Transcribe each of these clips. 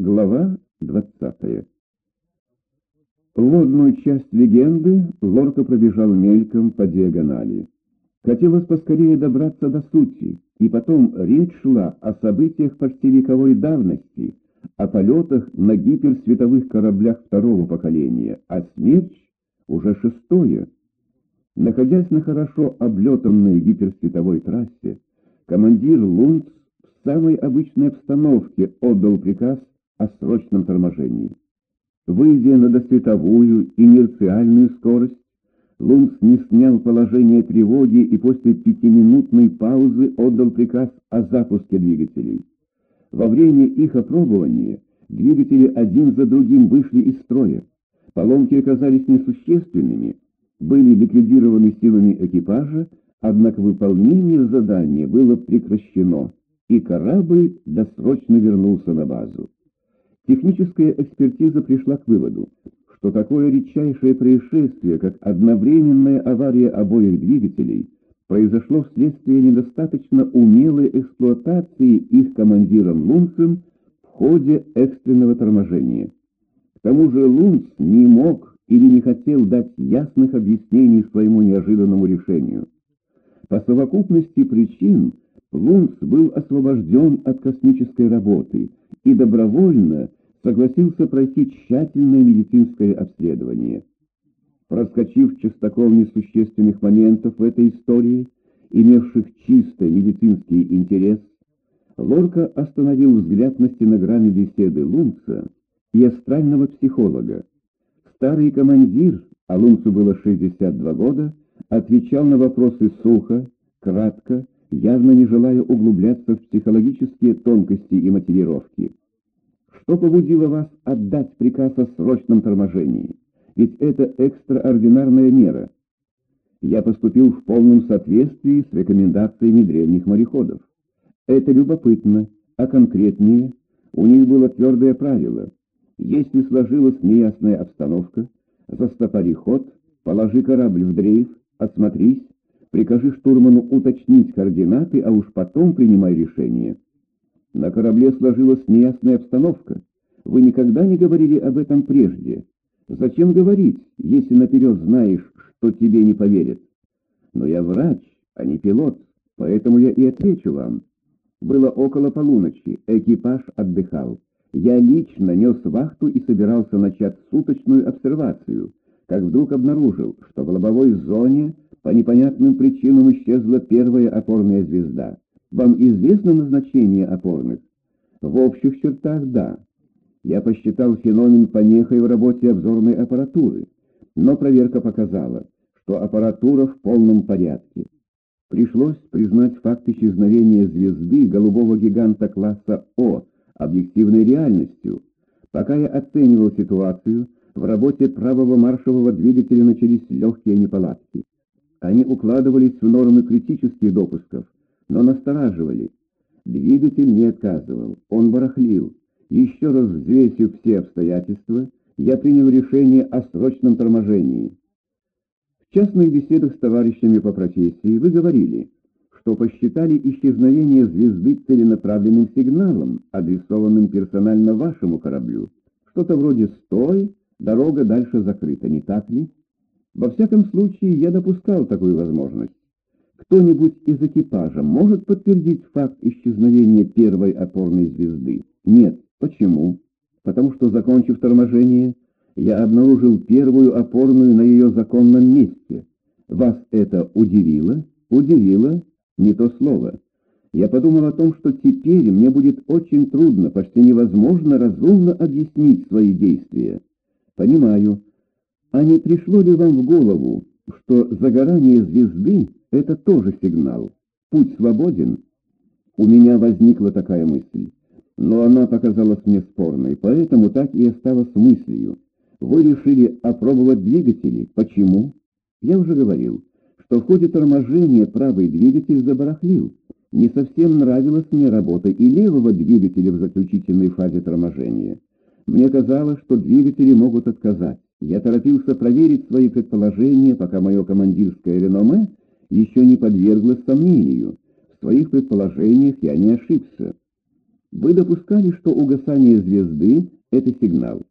Глава 20 Лодную часть легенды Лорка пробежал мельком по диагонали. Хотелось поскорее добраться до сути, и потом речь шла о событиях почти вековой давности, о полетах на гиперсветовых кораблях второго поколения, а смерч уже шестое. Находясь на хорошо облетанной гиперсветовой трассе, командир Лунц в самой обычной обстановке отдал приказ о срочном торможении. Выйдя на досветовую инерциальную скорость, Лунц не снял положение тревоги и после пятиминутной паузы отдал приказ о запуске двигателей. Во время их опробования двигатели один за другим вышли из строя. Поломки оказались несущественными, были ликвидированы силами экипажа, однако выполнение задания было прекращено, и корабль досрочно вернулся на базу. Техническая экспертиза пришла к выводу, что такое редчайшее происшествие, как одновременная авария обоих двигателей, произошло вследствие недостаточно умелой эксплуатации их командиром Лунцем в ходе экстренного торможения. К тому же Лунц не мог или не хотел дать ясных объяснений своему неожиданному решению. По совокупности причин Лунц был освобожден от космической работы и добровольно согласился пройти тщательное медицинское обследование. Проскочив частокол несущественных моментов в этой истории, имевших чисто медицинский интерес, Лорка остановил взгляд на стенограмме беседы Лунца и астрального психолога. Старый командир, а Лунцу было 62 года, отвечал на вопросы сухо, кратко, явно не желая углубляться в психологические тонкости и мотивировки. Что побудило вас отдать приказ о срочном торможении? Ведь это экстраординарная мера. Я поступил в полном соответствии с рекомендациями древних мореходов. Это любопытно, а конкретнее, у них было твердое правило. Если сложилась неясная обстановка, застопори ход, положи корабль в дрейф, осмотрись, прикажи штурману уточнить координаты, а уж потом принимай решение. На корабле сложилась неясная обстановка. Вы никогда не говорили об этом прежде. Зачем говорить, если наперед знаешь, что тебе не поверят? Но я врач, а не пилот, поэтому я и отвечу вам. Было около полуночи, экипаж отдыхал. Я лично нес вахту и собирался начать суточную обсервацию, как вдруг обнаружил, что в лобовой зоне по непонятным причинам исчезла первая опорная звезда. Вам известно назначение опорных? В общих чертах – да. Я посчитал феномен помехой в работе обзорной аппаратуры, но проверка показала, что аппаратура в полном порядке. Пришлось признать факт исчезновения звезды голубого гиганта класса О объективной реальностью. Пока я оценивал ситуацию, в работе правого маршевого двигателя начались легкие неполадки. Они укладывались в нормы критических допусков, но настораживали. Двигатель не отказывал, он барахлил. Еще раз взвесив все обстоятельства, я принял решение о срочном торможении. В частных беседах с товарищами по профессии вы говорили, что посчитали исчезновение звезды целенаправленным сигналом, адресованным персонально вашему кораблю. Что-то вроде «стой», дорога дальше закрыта, не так ли? Во всяком случае, я допускал такую возможность. Кто-нибудь из экипажа может подтвердить факт исчезновения первой опорной звезды? Нет. Почему? Потому что, закончив торможение, я обнаружил первую опорную на ее законном месте. Вас это удивило? Удивило? Не то слово. Я подумал о том, что теперь мне будет очень трудно, почти невозможно разумно объяснить свои действия. Понимаю. А не пришло ли вам в голову, что загорание звезды — это тоже сигнал. Путь свободен. У меня возникла такая мысль, но она показалась мне спорной, поэтому так и осталась мыслью. Вы решили опробовать двигатели. Почему? Я уже говорил, что в ходе торможения правый двигатель забарахлил. Не совсем нравилась мне работа и левого двигателя в заключительной фазе торможения. Мне казалось, что двигатели могут отказать. Я торопился проверить свои предположения, пока мое командирское реноме еще не подверглось сомнению. В своих предположениях я не ошибся. Вы допускали, что угасание звезды — это сигнал.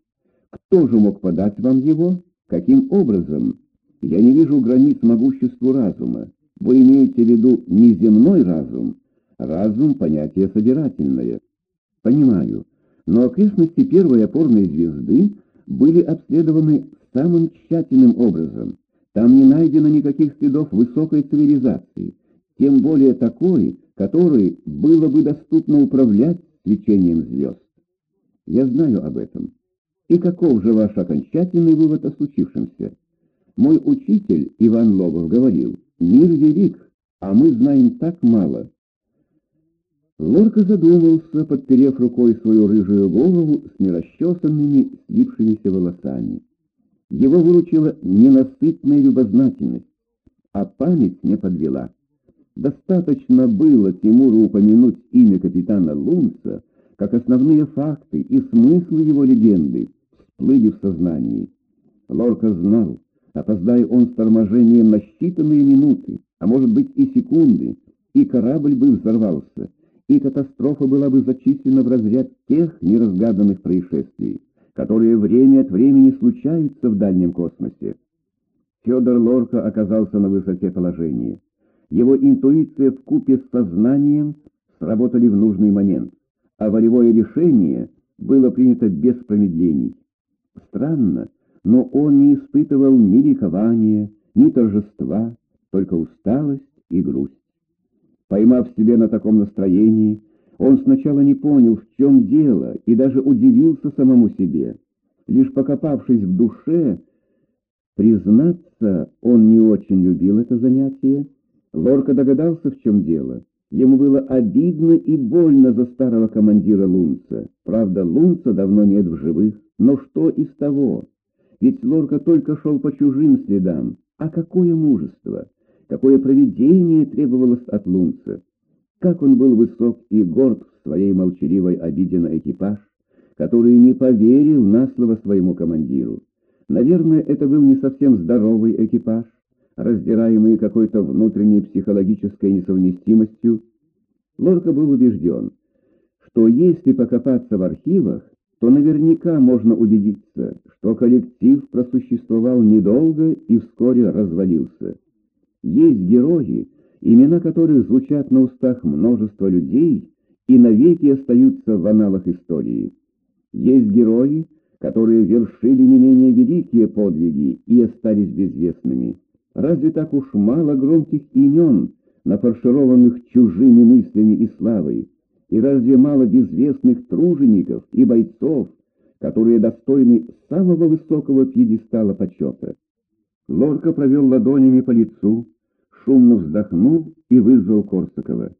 Кто же мог подать вам его? Каким образом? Я не вижу границ могуществу разума. Вы имеете в виду не земной разум? Разум — понятие собирательное. Понимаю. Но окрестности первой опорной звезды были обследованы самым тщательным образом. Там не найдено никаких следов высокой цивилизации, тем более такой, которой было бы доступно управлять свечением звезд. Я знаю об этом. И каков же ваш окончательный вывод о случившемся? Мой учитель Иван Лобов говорил, мир велик, а мы знаем так мало. Лорка задумался, подперев рукой свою рыжую голову с нерасчесанными, слипшимися волосами. Его выручила ненасытная любознательность, а память не подвела. Достаточно было Тимуру упомянуть имя капитана Лунца, как основные факты и смыслы его легенды всплыли в сознании. Лорка знал, опоздая он с торможением на считанные минуты, а может быть и секунды, и корабль бы взорвался, и катастрофа была бы зачислена в разряд тех неразгаданных происшествий, которые время от времени случаются в дальнем космосе. Федор Лорка оказался на высоте положения. Его интуиция в купе с сознанием сработали в нужный момент, а волевое решение было принято без промедлений. Странно, но он не испытывал ни ликования, ни торжества, только усталость и грусть. Поймав себе на таком настроении, он сначала не понял, в чем дело, и даже удивился самому себе. Лишь покопавшись в душе, признаться, он не очень любил это занятие. Лорка догадался, в чем дело. Ему было обидно и больно за старого командира Лунца. Правда, Лунца давно нет в живых, но что из того? Ведь Лорка только шел по чужим следам. А какое мужество! Какое провидение требовалось от Лунца! Как он был высок и горд в своей молчаливой обиде на экипаж, который не поверил на слово своему командиру. Наверное, это был не совсем здоровый экипаж, раздираемый какой-то внутренней психологической несовместимостью. Лорка был убежден, что если покопаться в архивах, то наверняка можно убедиться, что коллектив просуществовал недолго и вскоре развалился. Есть герои, имена которых звучат на устах множества людей и навеки остаются в аналах истории. Есть герои, которые вершили не менее великие подвиги и остались безвестными. Разве так уж мало громких имен, нафаршированных чужими мыслями и славой? И разве мало безвестных тружеников и бойцов, которые достойны самого высокого пьедестала почета? Лорка провел ладонями по лицу, шумно вздохнул и вызвал Корсакова.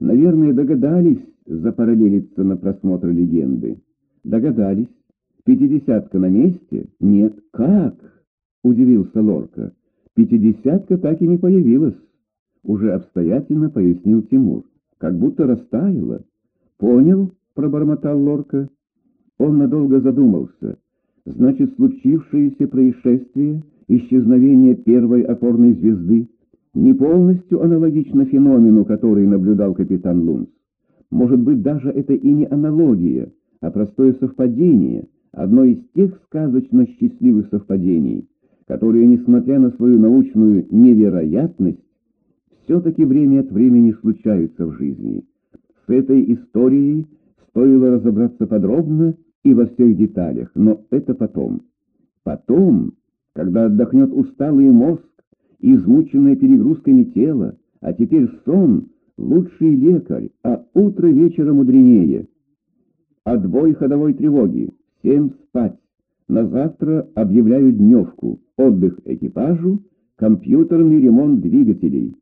Наверное, догадались запараллелиться на просмотр легенды. Догадались. Пятидесятка на месте? Нет. Как? Удивился Лорка. Пятидесятка так и не появилась. Уже обстоятельно пояснил Тимур. Как будто растаяла. Понял? Пробормотал Лорка. Он надолго задумался. Значит, случившееся происшествие, исчезновение первой опорной звезды, не полностью аналогично феномену, который наблюдал капитан Лунц. Может быть, даже это и не аналогия, а простое совпадение, одно из тех сказочно счастливых совпадений, которые, несмотря на свою научную невероятность, все-таки время от времени случаются в жизни. С этой историей стоило разобраться подробно и во всех деталях, но это потом. Потом, когда отдохнет усталый мозг, измученное перегрузками тело, а теперь сон — лучший лекарь, а утро вечера мудренее. Отбой ходовой тревоги, всем спать. На завтра объявляю дневку, отдых экипажу, компьютерный ремонт двигателей.